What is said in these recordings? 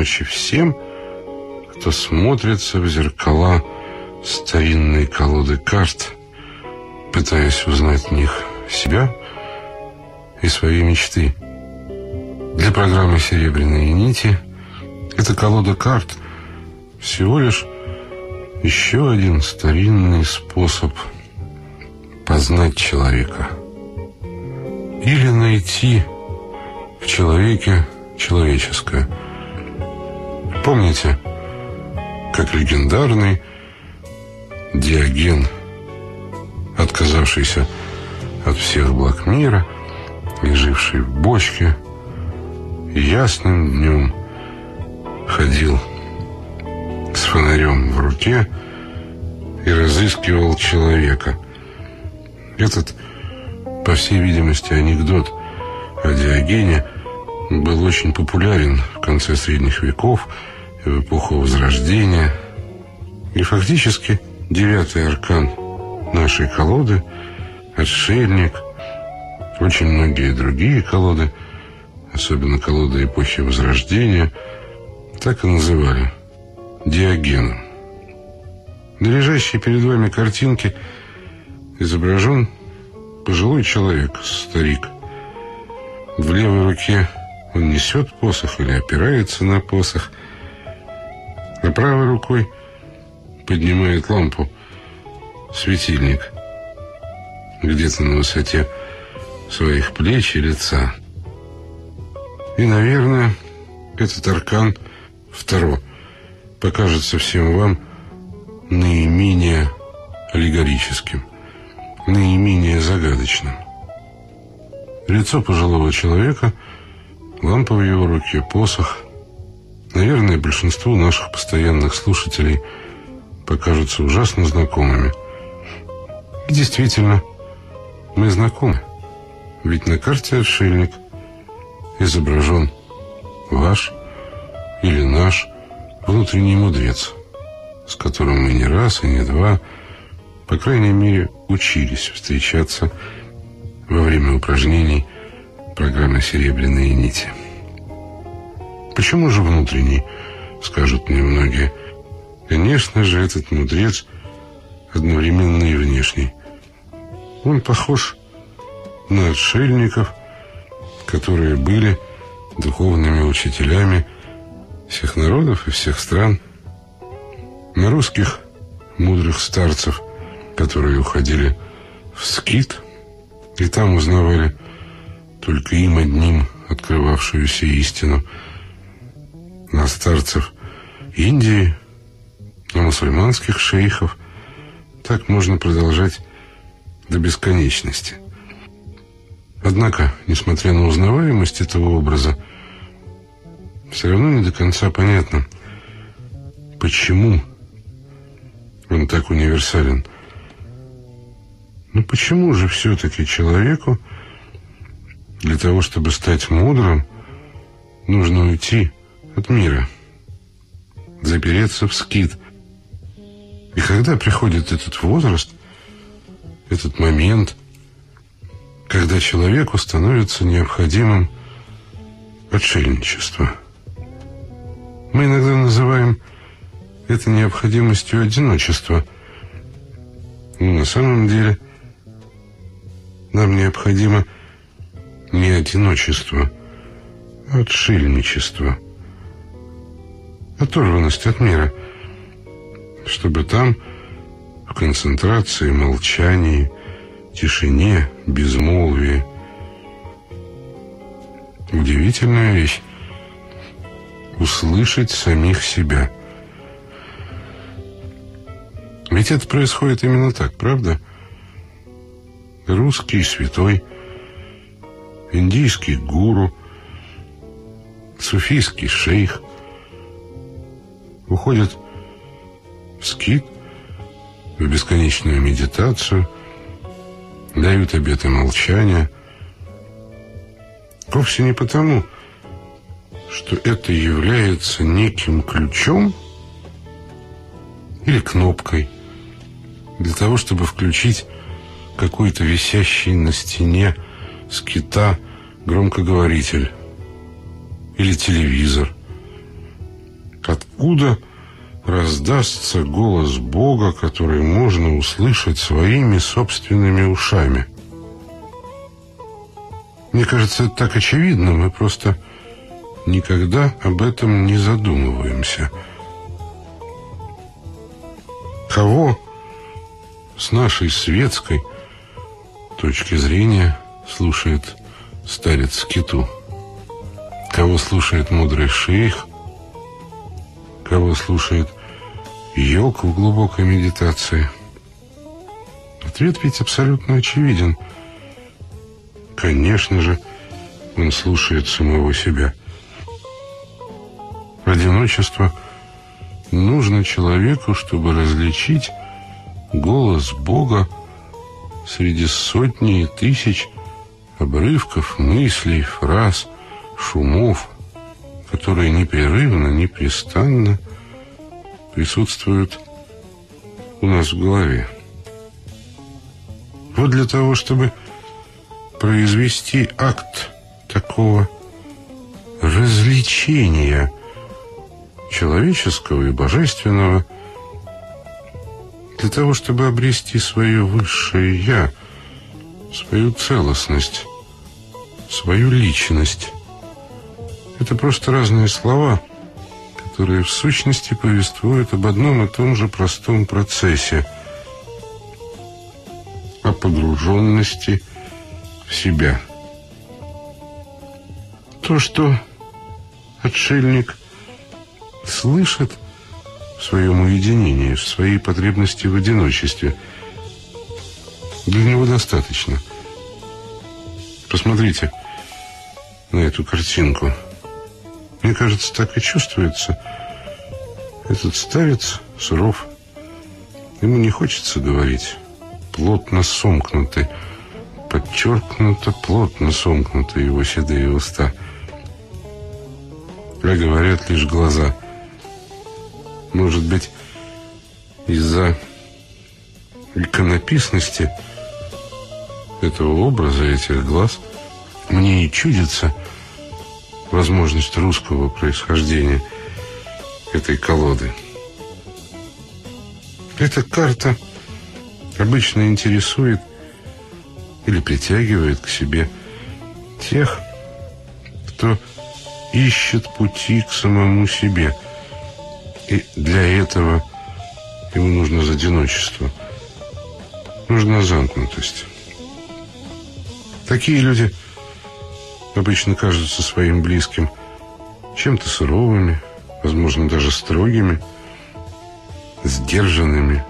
Ночи всем, кто смотрится в зеркала старинной колоды карт, пытаясь узнать в них себя и свои мечты. Для программы «Серебряные нити» эта колода карт всего лишь еще один старинный способ познать человека или найти в человеке человеческое. Помните, как легендарный Диоген, отказавшийся от всех благ мира и живший в бочке, ясным днем ходил с фонарем в руке и разыскивал человека. Этот, по всей видимости, анекдот о Диогене был очень популярен в конце средних веков, в эпоху Возрождения. И фактически девятый аркан нашей колоды, отшельник, очень многие другие колоды, особенно колоды эпохи Возрождения, так и называли Диогеном. На лежащей перед вами картинке изображен пожилой человек, старик. В левой руке он несет посох или опирается на посох, а правой рукой поднимает лампу, светильник, где-то на высоте своих плеч и лица. И, наверное, этот аркан второй покажется всем вам наименее аллегорическим, наименее загадочным. Лицо пожилого человека – Лампа в его руке, посох. Наверное, большинству наших постоянных слушателей покажутся ужасно знакомыми. И действительно, мы знакомы. Ведь на карте отшельник изображен ваш или наш внутренний мудрец, с которым мы не раз и не два, по крайней мере, учились встречаться во время упражнений программы «Серебряные нити». Почему же внутренний, скажут мне многие. Конечно же, этот мудрец одновременно и внешний. Он похож на отшельников, которые были духовными учителями всех народов и всех стран, на русских мудрых старцев, которые уходили в скит и там узнавали только им одним открывавшуюся истину, на старцев Индии, на мусульманских шейхов. Так можно продолжать до бесконечности. Однако, несмотря на узнаваемость этого образа, все равно не до конца понятно, почему он так универсален. Ну почему же все-таки человеку для того, чтобы стать мудрым, нужно уйти от мира, запереться в скит. И когда приходит этот возраст, этот момент, когда человеку становится необходимым отшельничество. Мы иногда называем это необходимостью одиночества. Но на самом деле нам необходимо не одиночество, а отшельничество, оторванность от мира, чтобы там, в концентрации, молчании, тишине, безмолвии, удивительная вещь услышать самих себя. Ведь это происходит именно так, правда? Русский святой – индийский гуру, суфийский шейх уходят в скит, в бесконечную медитацию, дают обеты молчания. Вовсе не потому, что это является неким ключом или кнопкой для того, чтобы включить какой-то висящий на стене скита громкоговоритель или телевизор откуда раздастся голос Бога, который можно услышать своими собственными ушами. Мне кажется, это так очевидно, мы просто никогда об этом не задумываемся. Кого с нашей светской точки зрения слушает старец Киту? Кого слушает мудрый шейх? Кого слушает йог в глубокой медитации? Ответ ведь абсолютно очевиден. Конечно же, он слушает самого себя. Одиночество нужно человеку, чтобы различить голос Бога среди сотни и тысяч обрывков, мыслей, фраз, шумов, которые непрерывно, непрестанно присутствуют у нас в голове. Вот для того, чтобы произвести акт такого развлечения человеческого и божественного, для того, чтобы обрести свое высшее «я», свою целостность, свою личность. Это просто разные слова, которые в сущности повествуют об одном и том же простом процессе о погруженности в себя. То, что отшельник слышит в своем уединении, в своей потребности в одиночестве, для него достаточно. Посмотрите на эту картинку. Мне кажется, так и чувствуется. Этот старец суров. Ему не хочется говорить. Плотно сомкнуты, подчеркнуто плотно сомкнуты его седые уста. А говорят лишь глаза. Может быть, из-за иконописности этого образа, этих глаз, мне и чудится – возможность русского происхождения этой колоды. Эта карта обычно интересует или притягивает к себе тех, кто ищет пути к самому себе. И для этого ему нужно одиночество, нужна замкнутость. Такие люди – обычно кажутся своим близким чем-то суровыми, возможно, даже строгими, сдержанными,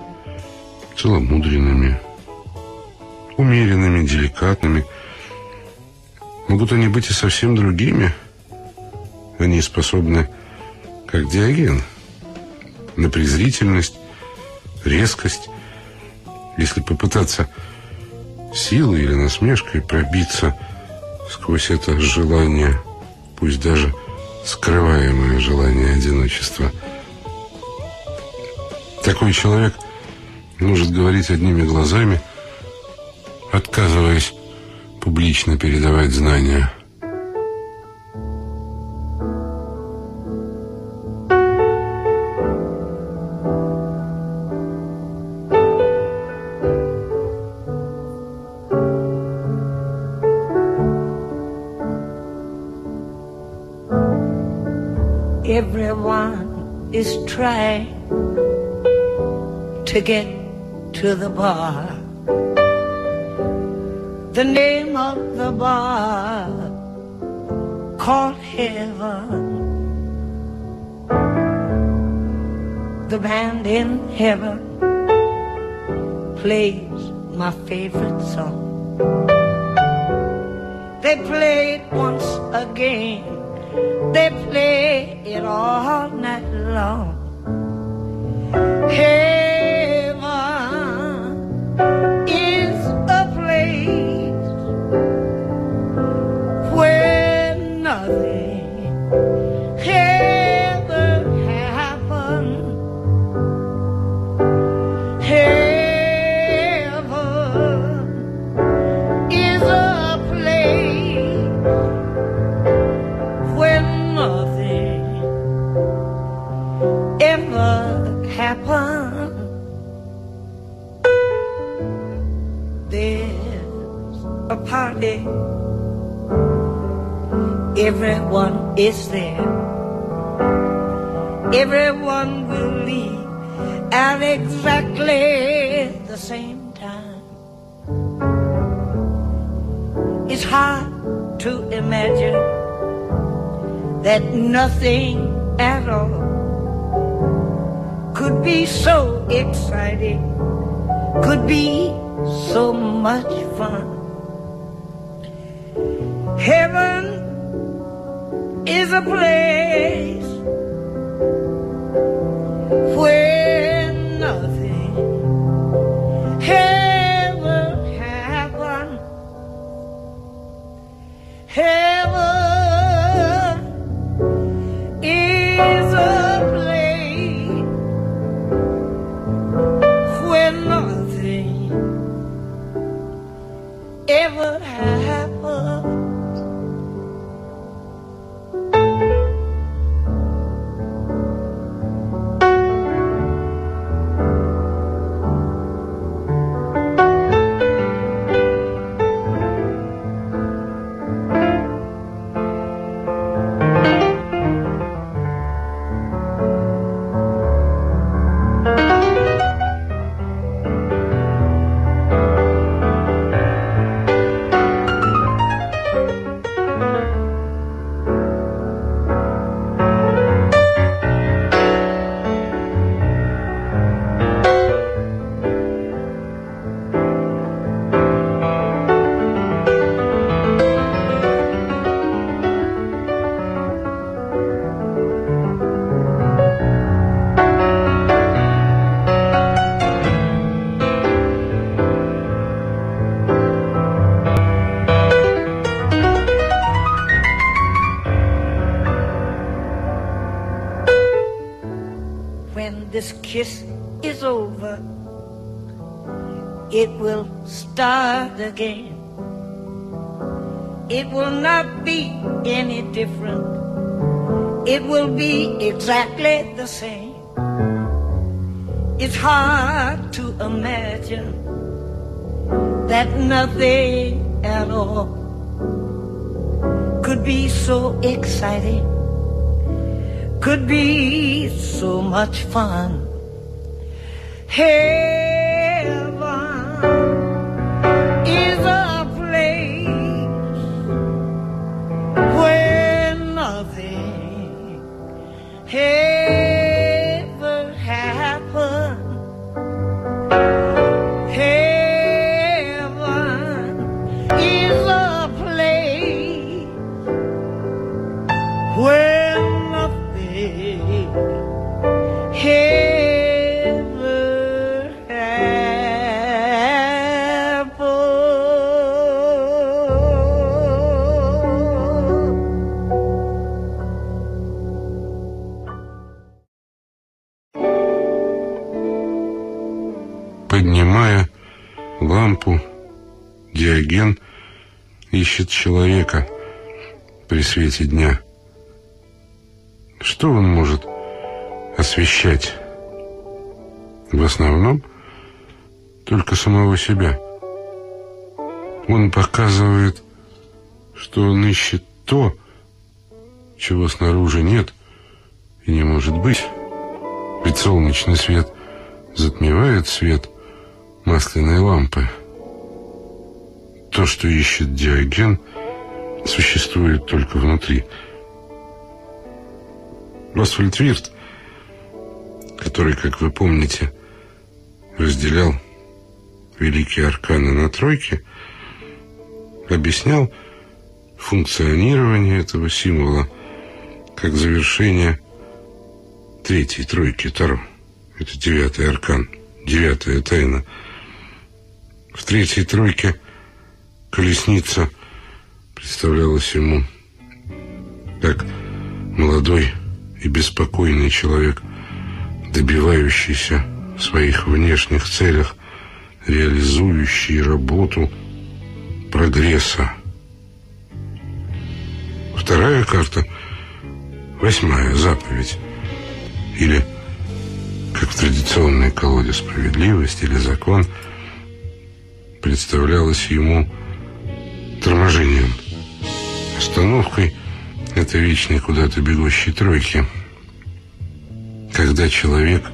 целомудренными, умеренными, деликатными. Могут они быть и совсем другими. Они способны, как Диоген, на презрительность, резкость. Если попытаться силой или насмешкой пробиться сквозь это желание, пусть даже скрываемое желание одиночества. Такой человек может говорить одними глазами, отказываясь публично передавать знания – is trying to get to the bar. The name of the bar called heaven. The band in heaven plays my favorite song. They play it once again. They play it all night long. happen. There's a party. Everyone is there. Everyone will leave at exactly the same time. It's hard to imagine that nothing at all could be so exciting, could be so much fun. Heaven is a place exactly the same. It's hard to imagine that nothing at all could be so exciting could be so much fun. Heaven ищет человека при свете дня. Что он может освещать? В основном только самого себя. Он показывает, что он ищет то, чего снаружи нет и не может быть. Ведь солнечный свет затмевает свет масляной лампы. То, что ищет Диоген, существует только внутри. Освальд Вирт, который, как вы помните, разделял великие арканы на тройки, объяснял функционирование этого символа как завершение третьей тройки Таро. Это девятый аркан, девятая тайна. В третьей тройке колесница представлялась ему как молодой и беспокойный человек, добивающийся в своих внешних целях, реализующий работу прогресса. Вторая карта – восьмая заповедь. Или, как в традиционной колоде справедливость или закон, представлялась ему торможением, остановкой этой вечной куда-то бегущей тройки. Когда человек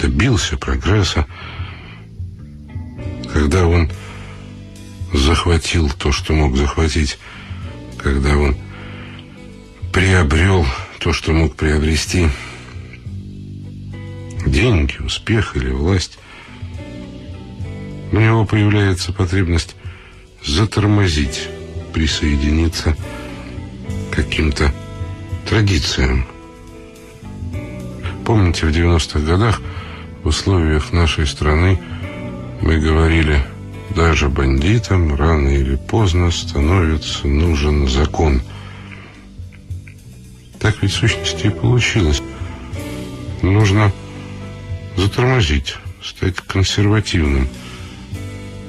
добился прогресса, когда он захватил то, что мог захватить, когда он приобрел то, что мог приобрести, деньги, успех или власть, у него появляется потребность затормозить, присоединиться к каким-то традициям. Помните, в 90-х годах в условиях нашей страны мы говорили, даже бандитам рано или поздно становится нужен закон. Так ведь в сущности и получилось. Нужно затормозить, стать консервативным,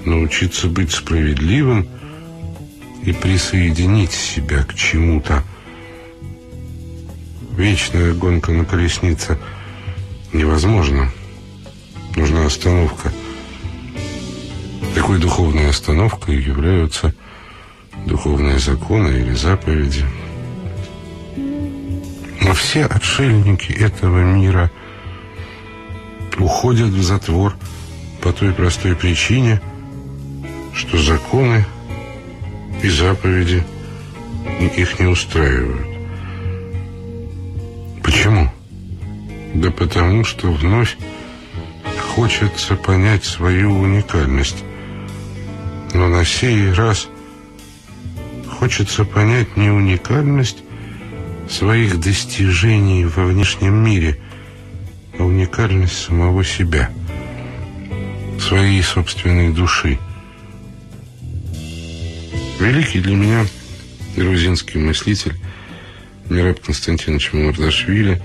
научиться быть справедливым и присоединить себя к чему-то. Вечная гонка на колеснице невозможна. Нужна остановка. Такой духовной остановкой являются духовные законы или заповеди. Но все отшельники этого мира уходят в затвор по той простой причине, что законы и заповеди их не устраивают. Почему? Да потому что вновь хочется понять свою уникальность. Но на сей раз хочется понять не уникальность своих достижений во внешнем мире, а уникальность самого себя, своей собственной души. Великий для меня грузинский мыслитель Мираб Константинович Мамардашвили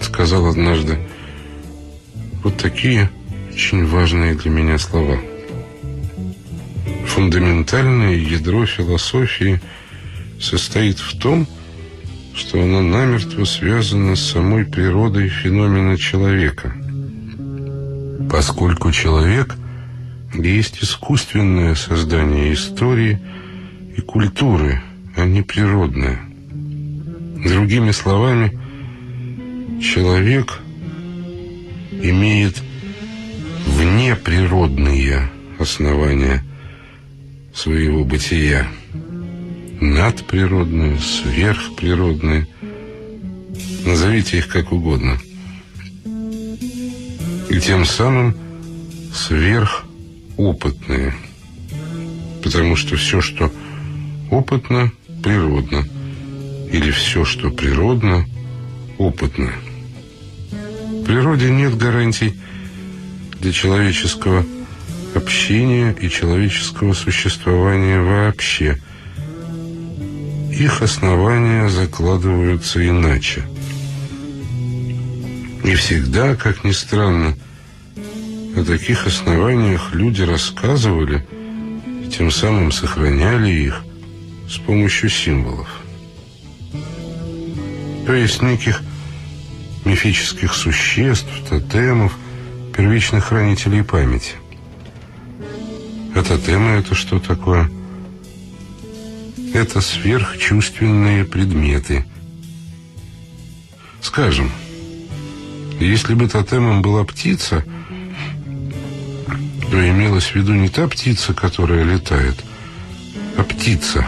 сказал однажды вот такие очень важные для меня слова. Фундаментальное ядро философии состоит в том, что она намертво связана с самой природой феномена человека. Поскольку человек есть искусственное создание истории и культуры, а не природное. Другими словами, человек имеет внеприродные основания своего бытия. Надприродные, сверхприродные. Назовите их как угодно. И тем самым сверхопытные. Потому что все, что опытно, природно. Или все, что природно, опытно. В природе нет гарантий для человеческого общения и человеческого существования вообще. Их основания закладываются иначе. И всегда, как ни странно, о таких основаниях люди рассказывали и тем самым сохраняли их с помощью символов. То есть неких мифических существ, тотемов, первичных хранителей памяти. А тотемы — это что такое? Это сверхчувственные предметы. Скажем, если бы тотемом была птица, то имелась в виду не та птица, которая летает, а птица,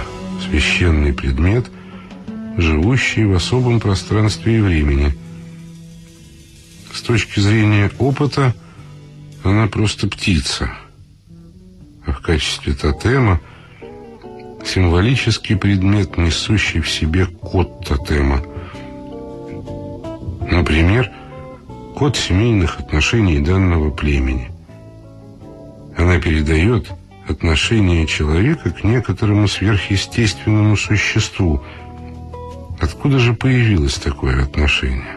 священный предмет, живущий в особом пространстве и времени — с точки зрения опыта она просто птица. А в качестве тотема символический предмет, несущий в себе код тотема. Например, код семейных отношений данного племени. Она передает отношение человека к некоторому сверхъестественному существу. Откуда же появилось такое отношение?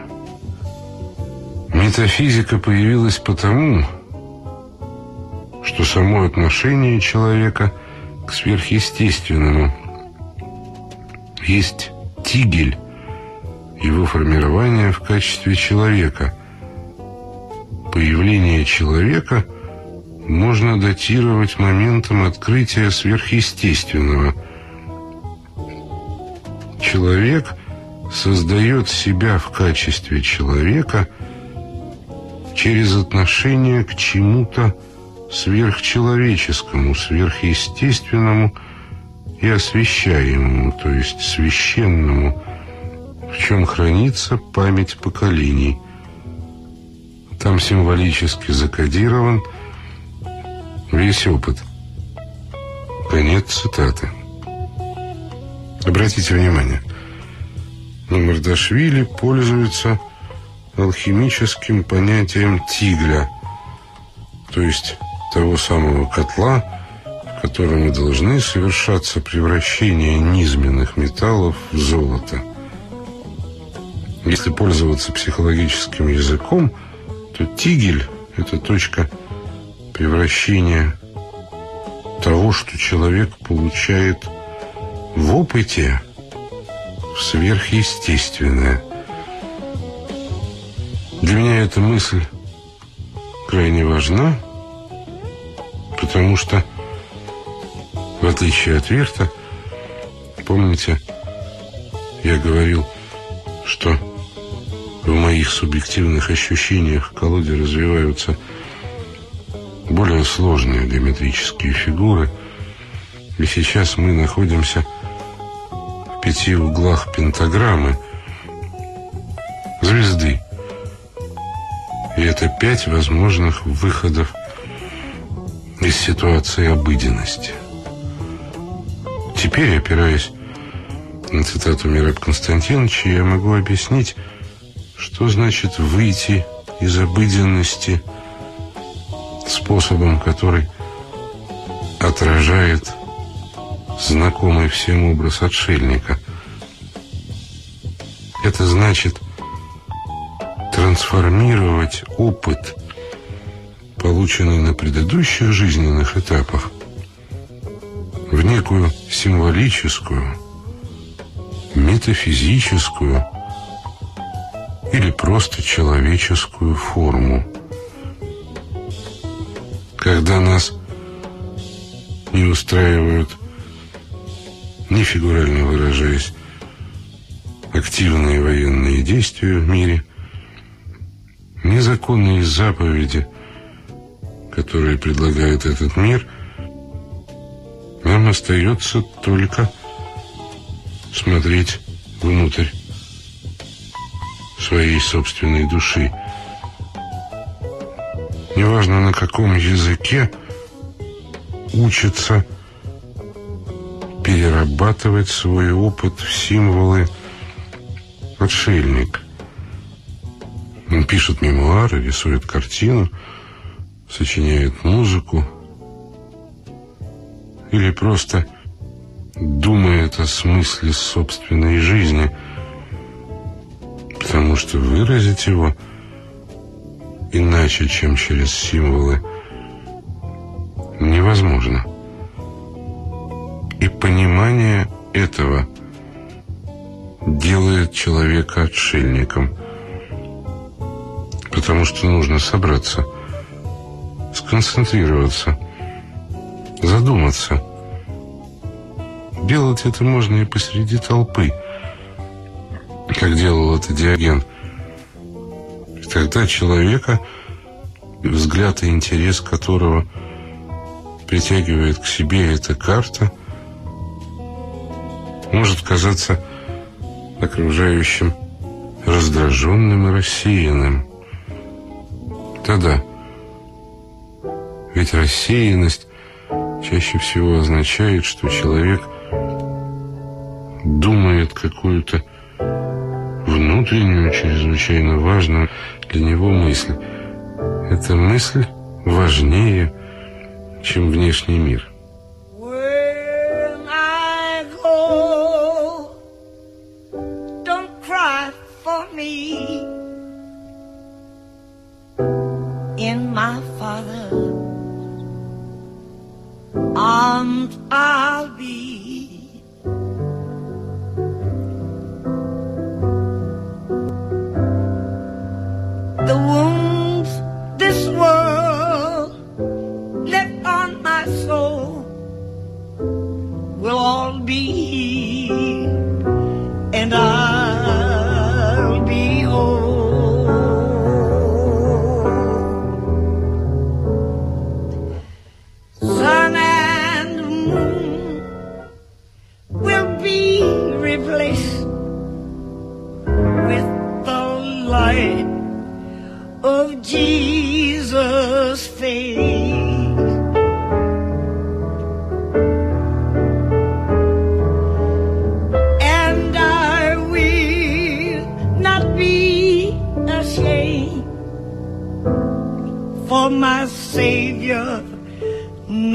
Метафизика появилась потому, что само отношение человека к сверхъестественному есть тигель его формирования в качестве человека. Появление человека можно датировать моментом открытия сверхъестественного. человек создает себя в качестве человека через отношение к чему-то сверхчеловеческому, сверхъестественному и освящаемому, то есть священному, в чем хранится память поколений. Там символически закодирован весь опыт. Конец цитаты. Обратите внимание, Мамардашвили пользуется алхимическим понятием тигля, то есть того самого котла, в котором и должны совершаться превращения низменных металлов в золото. Если пользоваться психологическим языком, то тигель – это точка превращения того, что человек получает в опыте в сверхъестественное. Для меня эта мысль крайне важна, потому что, в отличие от Верта, помните, я говорил, что в моих субъективных ощущениях колоде развиваются более сложные геометрические фигуры, и сейчас мы находимся в пяти углах пентаграммы звезды. И это пять возможных выходов из ситуации обыденности. Теперь, опираясь на цитату Мираб Константиновича, я могу объяснить, что значит выйти из обыденности способом, который отражает знакомый всем образ отшельника. Это значит трансформировать опыт, полученный на предыдущих жизненных этапах, в некую символическую, метафизическую или просто человеческую форму. Когда нас не устраивают, не фигурально выражаясь, активные военные действия в мире, незаконные заповеди, которые предлагает этот мир, нам остается только смотреть внутрь своей собственной души. Неважно, на каком языке учится перерабатывать свой опыт в символы отшельник. Он пишет мемуары, рисует картину, сочиняет музыку или просто думает о смысле собственной жизни, потому что выразить его иначе, чем через символы, невозможно. И понимание этого делает человека отшельником, потому что нужно собраться, сконцентрироваться, задуматься – Делать это можно и посреди толпы, как делал это Диоген. И тогда человека, взгляд и интерес которого притягивает к себе эта карта, может казаться окружающим раздраженным и рассеянным. Да-да, ведь рассеянность чаще всего означает, что человек – думает какую-то внутреннюю, чрезвычайно важную для него мысль. Эта мысль важнее, чем внешний мир.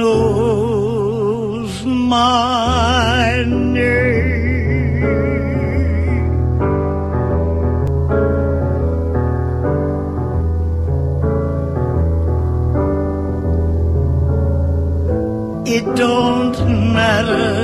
Knows my name. It don't matter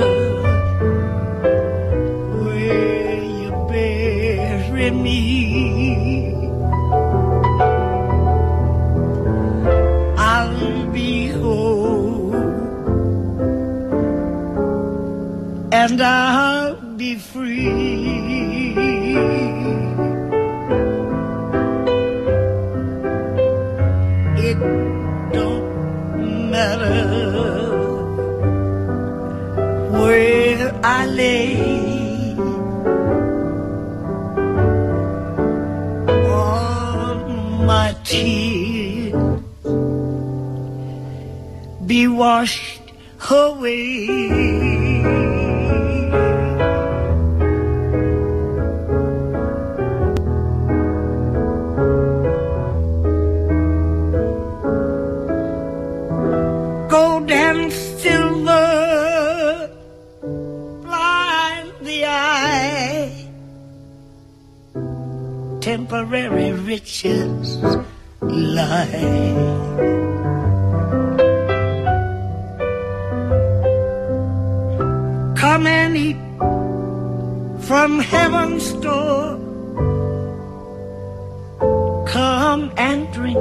washed away. Gold and silver blind the eye. Temporary riches lie. Come and eat from heaven's store. Come and drink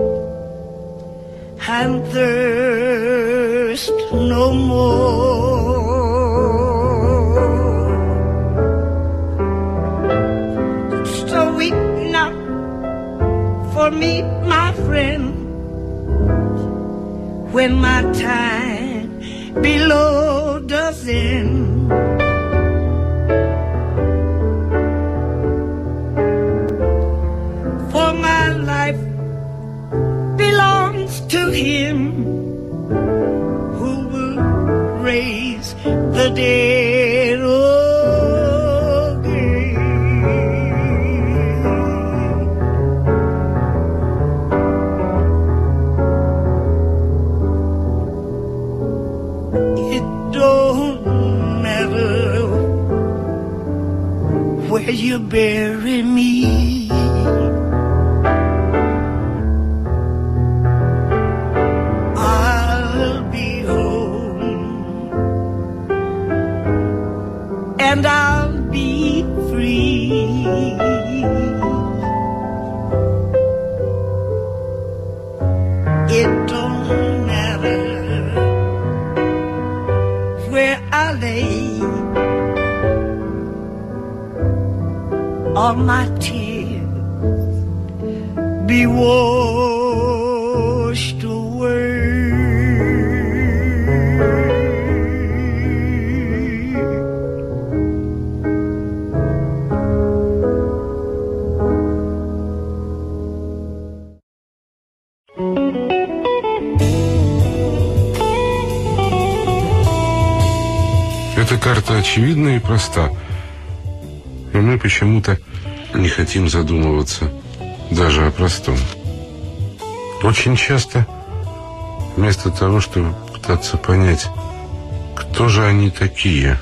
and thirst no more. So weep not for me, my friend, when my time below does end. Очевидна и проста. Но мы почему-то не хотим задумываться даже о простом. Очень часто, вместо того, чтобы пытаться понять, кто же они такие,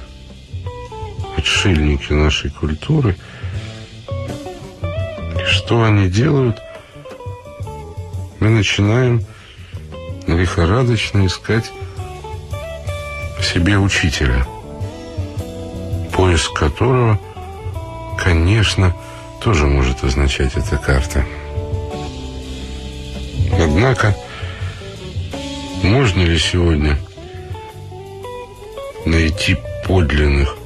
отшельники нашей культуры, что они делают, мы начинаем лихорадочно искать себе учителя, поиск которого, конечно, тоже может означать эта карта. Однако, можно ли сегодня найти подлинных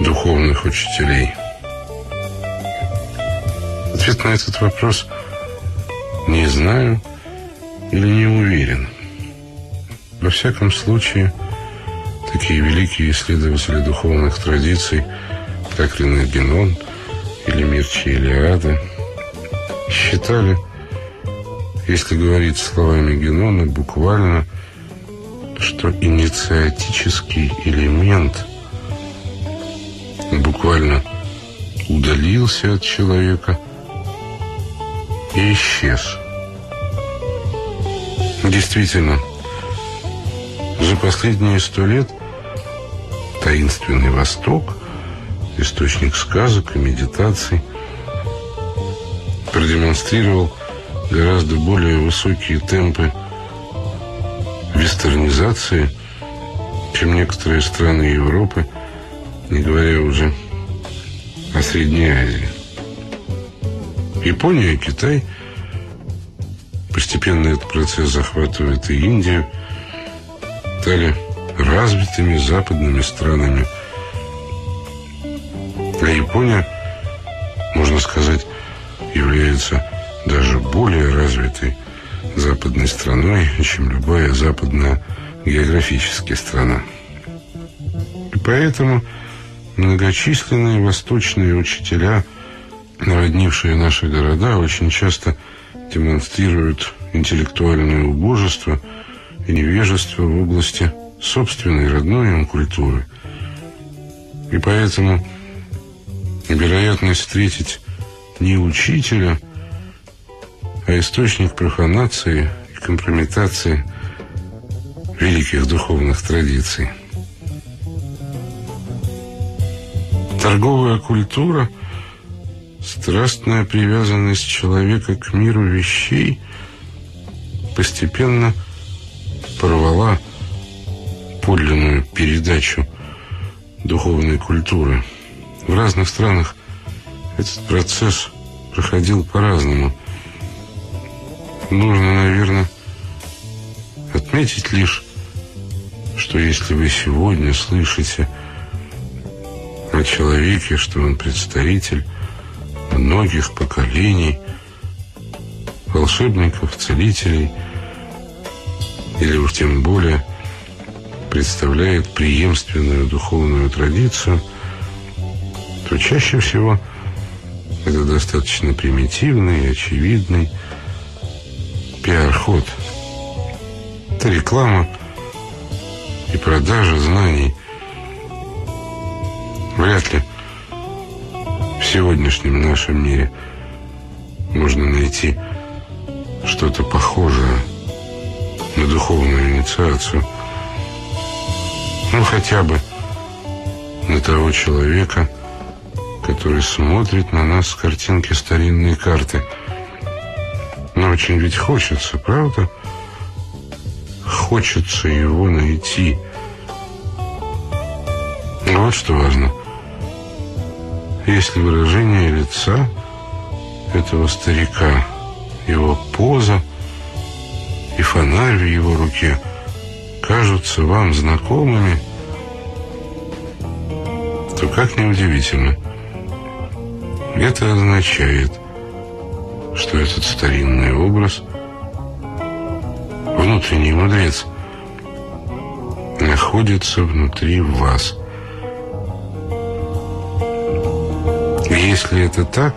духовных учителей? Ответ на этот вопрос не знаю или не уверен. Во всяком случае, такие великие исследователи духовных традиций, как Рене Генон или Мирчи Илиада, считали, если говорить словами Генона, буквально, что инициатический элемент буквально удалился от человека и исчез. Действительно, за последние сто лет таинственный Восток, источник сказок и медитаций, продемонстрировал гораздо более высокие темпы вестернизации, чем некоторые страны Европы, не говоря уже о Средней Азии. Япония и Китай. Постепенно этот процесс захватывает и Индию, стали развитыми западными странами. А Япония, можно сказать, является даже более развитой западной страной, чем любая западная географическая страна. И поэтому многочисленные восточные учителя, наводнившие наши города, очень часто демонстрируют интеллектуальное убожество и невежество в области собственной родной им культуры. И поэтому вероятность встретить не учителя, а источник профанации и компрометации великих духовных традиций. Торговая культура, страстная привязанность человека к миру вещей постепенно порвала подлинную передачу духовной культуры. В разных странах этот процесс проходил по-разному. Нужно, наверное, отметить лишь, что если вы сегодня слышите о человеке, что он представитель многих поколений, волшебников, целителей, или уж тем более представляет преемственную духовную традицию, то чаще всего это достаточно примитивный очевидный пиар-ход. Это реклама и продажа знаний. Вряд ли в сегодняшнем нашем мире можно найти что-то похожее на духовную инициацию – ну, хотя бы на того человека, который смотрит на нас с картинки старинной карты. Но очень ведь хочется, правда? Хочется его найти. Вот что важно. Если выражение лица этого старика, его поза и фонарь в его руке – кажутся вам знакомыми, то как неудивительно. Это означает, что этот старинный образ, внутренний мудрец, находится внутри вас. И если это так,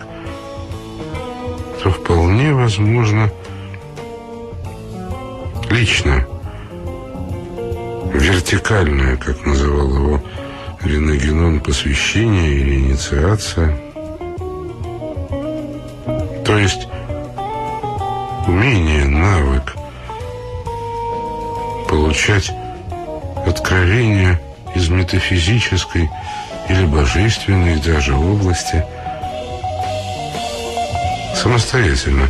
то вполне возможно лично вертикальное, как называл его Рене Генон, посвящение или инициация. То есть умение, навык получать откровения из метафизической или божественной даже области самостоятельно.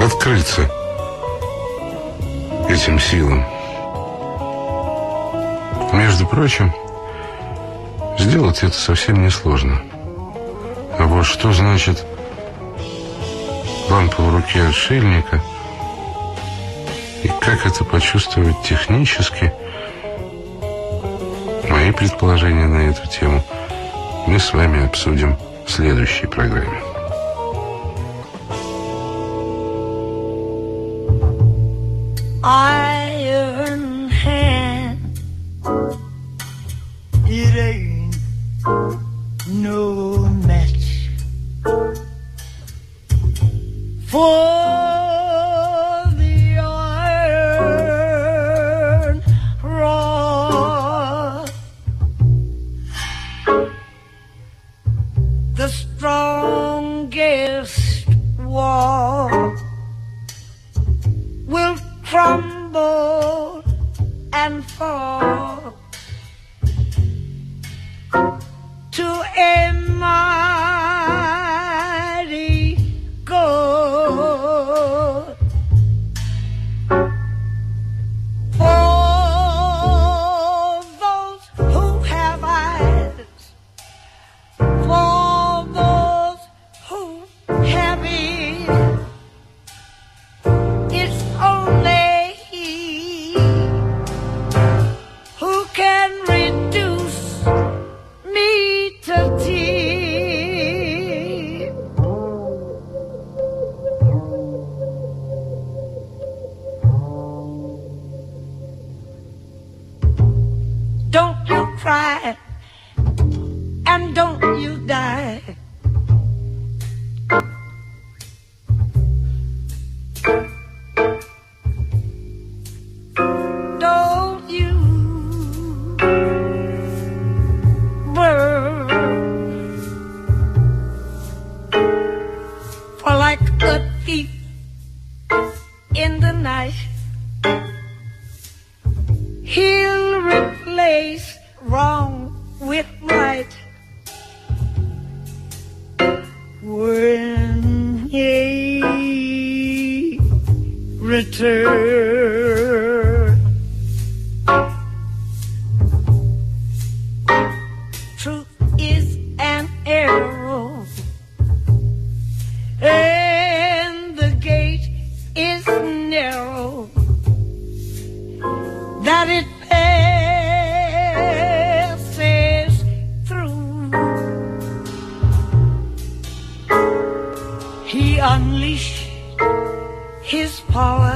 Открыться – этим силам. Между прочим, сделать это совсем несложно. А вот что значит лампа в руке отшельника и как это почувствовать технически, мои предположения на эту тему мы с вами обсудим в следующей программе. I and unleash his power.